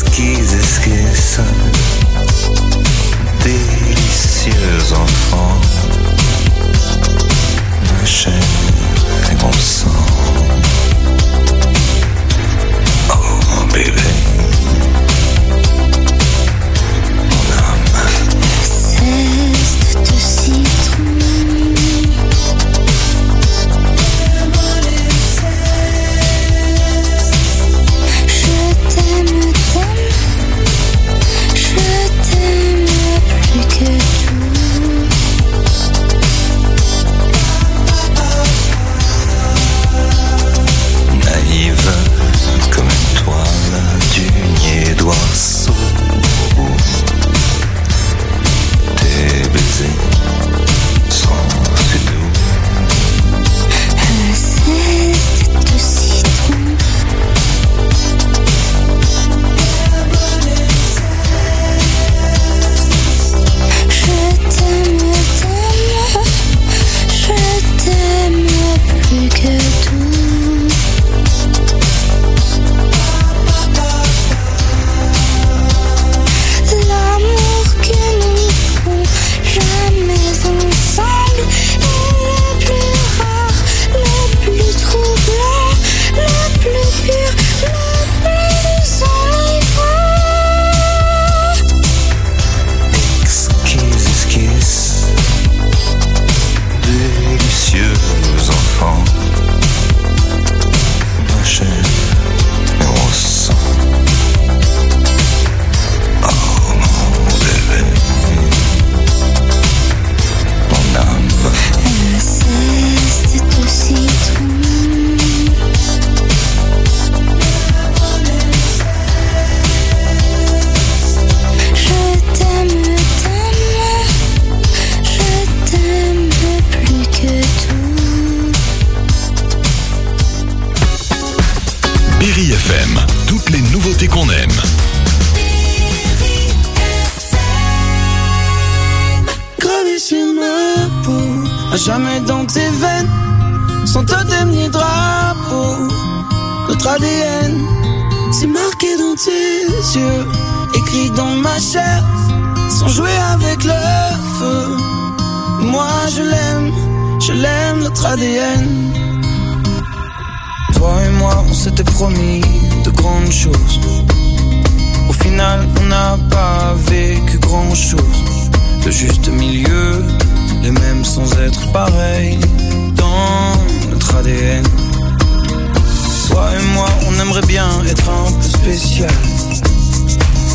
Exquise esquisse, délicieux enfant, ma chair et mon sang. C'est marqué dans tes yeux, écrit dans ma chair, sans jouer avec le feu. Moi je l'aime, je l'aime, notre ADN. Toi et moi, on s'était promis de grandes choses. Au final, on n'a pas vécu grand chose. Le juste milieu, les mêmes sans être pareils dans notre ADN. Toi et moi, on aimerait bien être un peu spécial.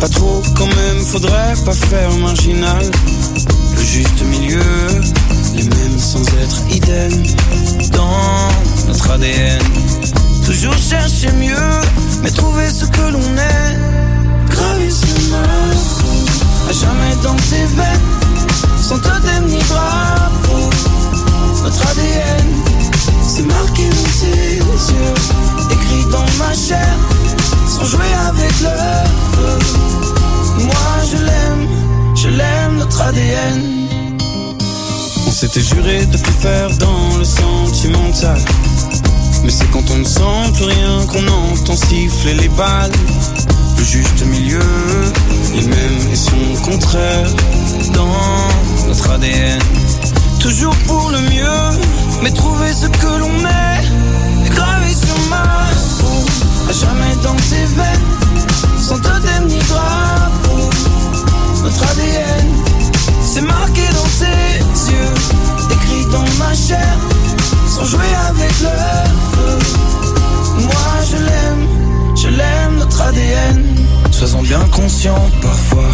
Pas trop quand même, faudrait pas faire marginal. Le juste milieu, les mêmes sans être idem dans notre ADN. Sans jouer avec le feu. Moi je l'aime, je l'aime, notre ADN. On s'était juré de plus faire dans le sentimental. Mais c'est quand on ne sent plus rien qu'on entend siffler les balles. Le juste milieu, les mêmes et son contraire dans notre ADN. Toujours pour le mieux, mais trouver ce que l'on est. Gravé sur ma jamais dans tes veines, sans totem ni drapeau. Notre ADN, c'est marqué dans tes yeux, écrit dans ma chair, sans jouer avec le feu. Moi je l'aime, je l'aime, notre ADN. Sois-en bien conscient parfois.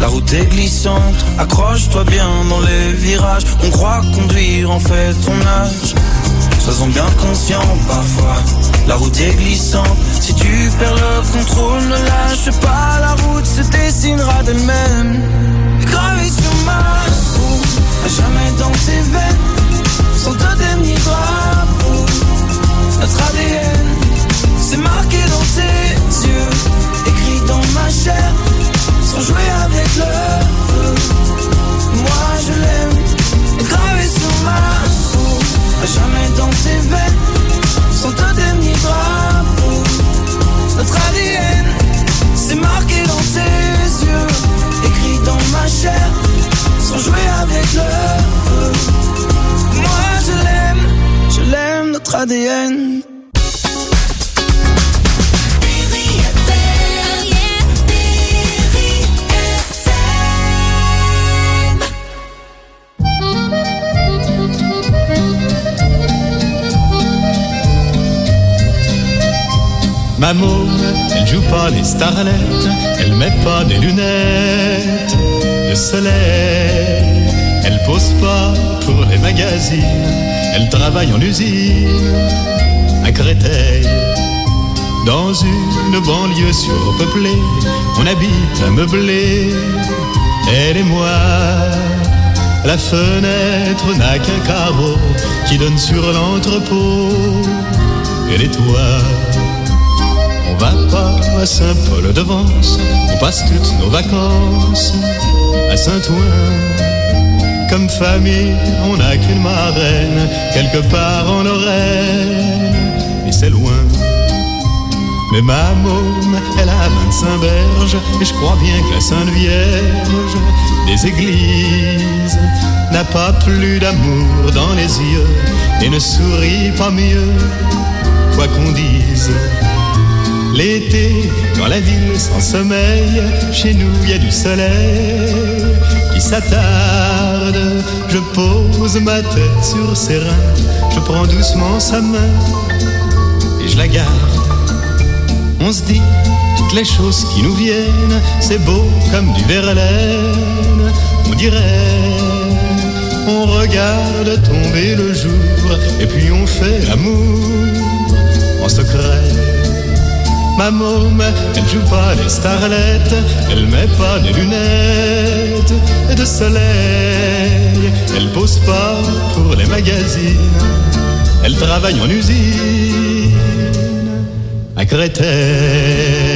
La route est glissante, accroche-toi bien dans les virages. On croit conduire, en fait on nage. Sois-en bien conscient parfois. La route est glissante, si tu perds le contrôle, ne lâche pas. La route se dessinera d'elle-même. Gravé sur ma peau, à jamais dans tes veines, sans totem ni drapeau. Notre ADN, c'est marqué dans tes yeux, écrit dans ma chair, sans jouer avec le feu. Moi je l'aime, gravé sur ma peau, Jamais dans tes veines sont un dernier drapeau. Notre ADN, c'est marqué dans tes yeux, écrit dans ma chair, sans jouer avec le feu. Moi je l'aime, je l'aime, notre ADN. Elle joue pas les starlettes, elle met pas des lunettes de soleil. Elle pose pas pour les magazines, elle travaille en usine à Créteil. Dans une banlieue surpeuplée, on habite un meublé, elle et moi. La fenêtre n'a qu'un carreau qui donne sur l'entrepôt et les toits. Va pas à Saint-Paul-de-Vence, on passe toutes nos vacances à Saint-Ouen. Comme famille, on n'a qu'une marraine, quelque part en Lorraine, et c'est loin. Mais ma môme, elle a 25 berges, et je crois bien que la Sainte Vierge des églises n'a pas plus d'amour dans les yeux, et ne sourit pas mieux, quoi qu'on dise. L'été, dans la ville sans sommeil, chez nous il y a du soleil qui s'attarde. Je pose ma tête sur ses reins, je prends doucement sa main et je la garde. On se dit toutes les choses qui nous viennent, c'est beau comme du verlaine, on dirait. On regarde tomber le jour et puis on fait l'amour en secret. Ma môme, elle joue pas les starlettes, elle met pas des lunettes de soleil, elle pose pas pour les magazines, elle travaille en usine à Créteil.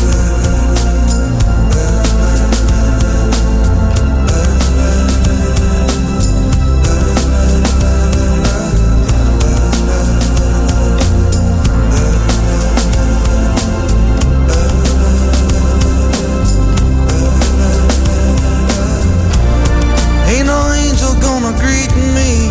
treat me.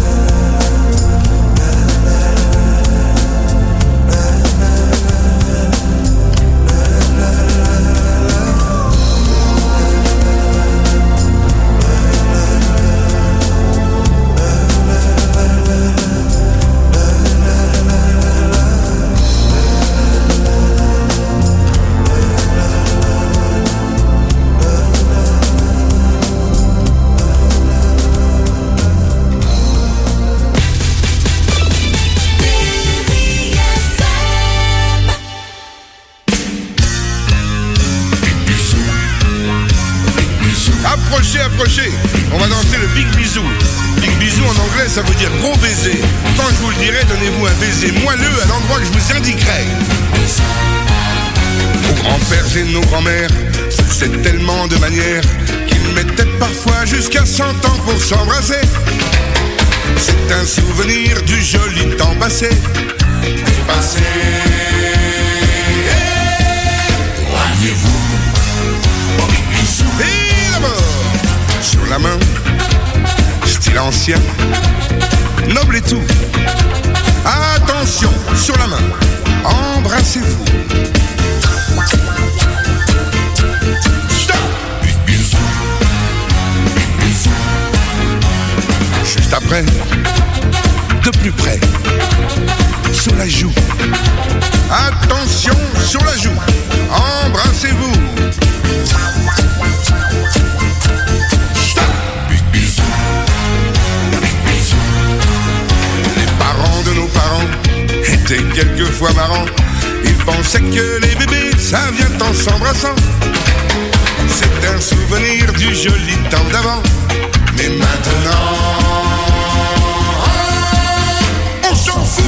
On va danser le Big Bisou. Big Bisou en anglais, ça veut dire gros baiser. Quand je vous le dirai, donnez-vous un baiser moelleux à l'endroit que je vous indiquerai. Nos grands-pères et nos grands-mères faisaient tellement de manières qu'ils mettaient parfois jusqu'à 100 ans pour s'embrasser. C'est un souvenir du joli temps. Passé. Ancien, noble et tout. Attention, sur la main, embrassez-vous. Juste après, de plus près, sur la joue. Attention, sur la joue, embrassez-vous. Pensaient que les bébés, ça vient en s'embrassant. C'est un souvenir du joli temps d'avant. Mais maintenant, on s'en fout.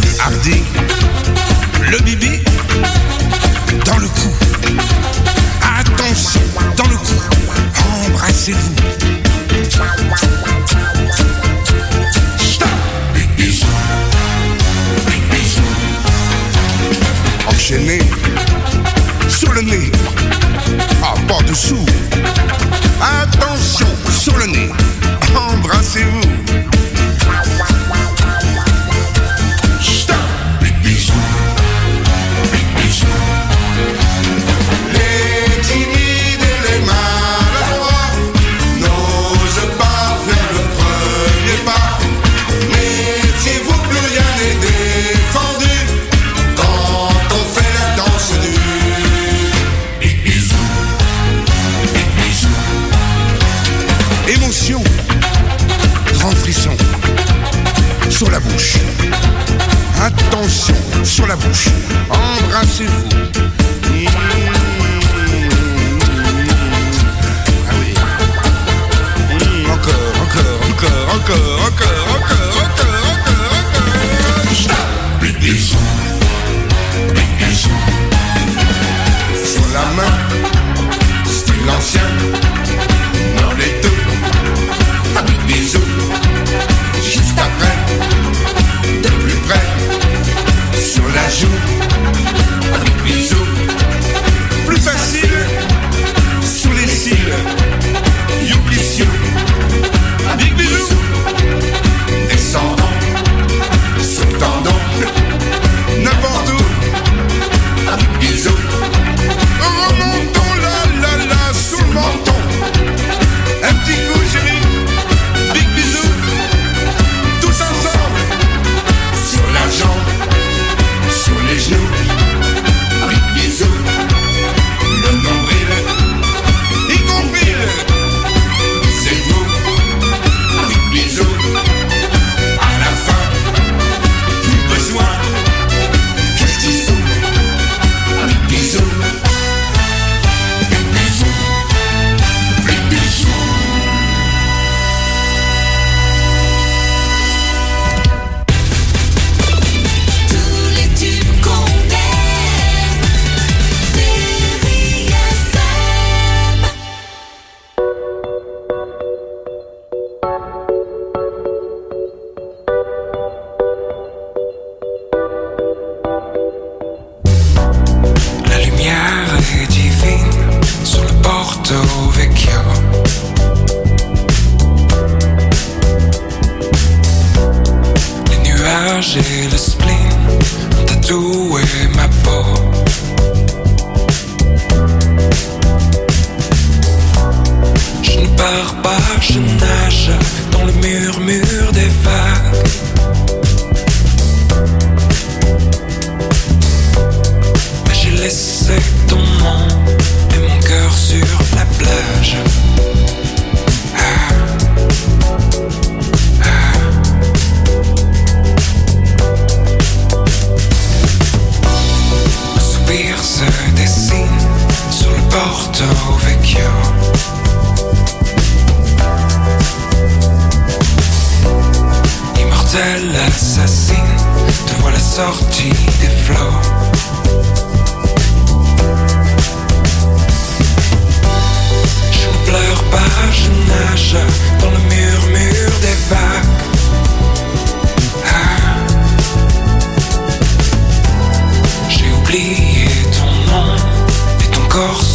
Plus hardi, le bibi dans le cou. Attention, dans le cou. Embrassez-vous. Émotion, grand frisson sur la bouche. Attention, sur la bouche. Embrassez-vous. Mmh. Ah oui. Mmh, encore, encore, encore, encore, encore, encore, encore, encore, encore. Stop. Sur la main, style ancien, oublié ton nom et ton corps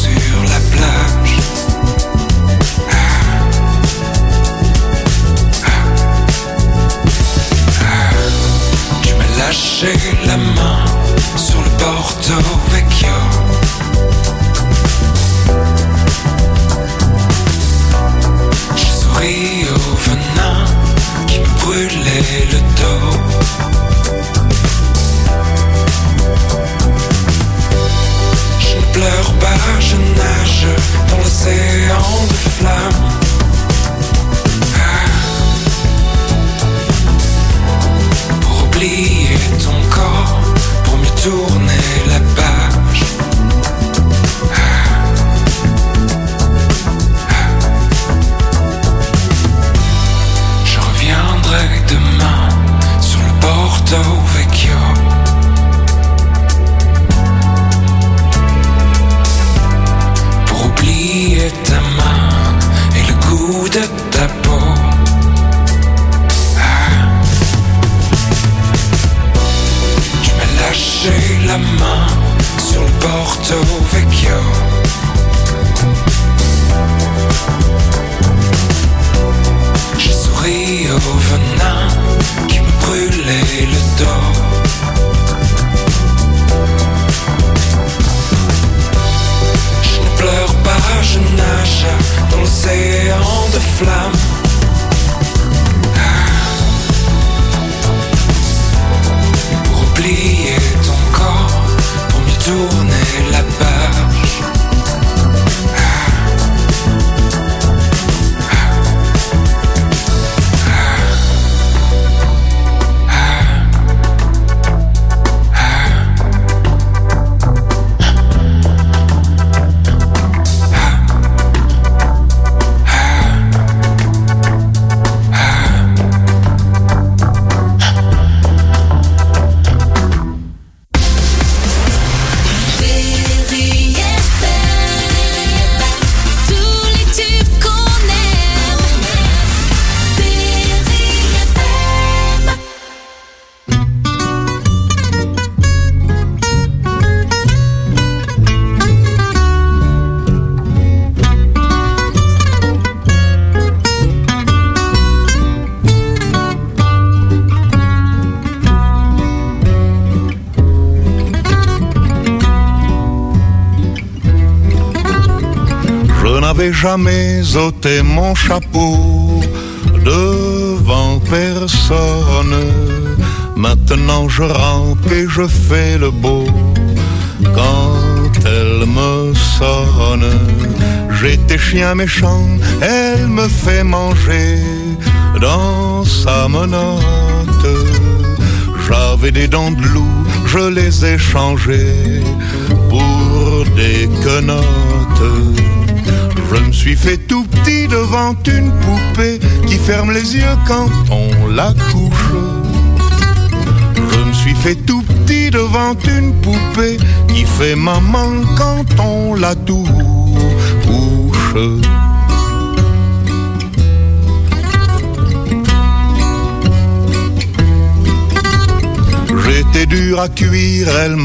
la main sur le Porto Vecchio. J'ai souri au venin qui me brûlait le dos. Je ne pleure pas, je nage dans l'océan de flammes. Tourner la Jamais ôté mon chapeau devant personne. Maintenant je rampe et je fais le beau quand elle me sonne. J'étais chien méchant, elle me fait manger dans sa menotte. J'avais des dents de loup, je les ai changées pour des quenottes. Je me suis fait tout petit devant une poupée qui ferme les yeux quand on la couche. Je me suis fait tout petit devant une poupée qui fait maman quand on la touche. J'étais dur à cuire, elle m'a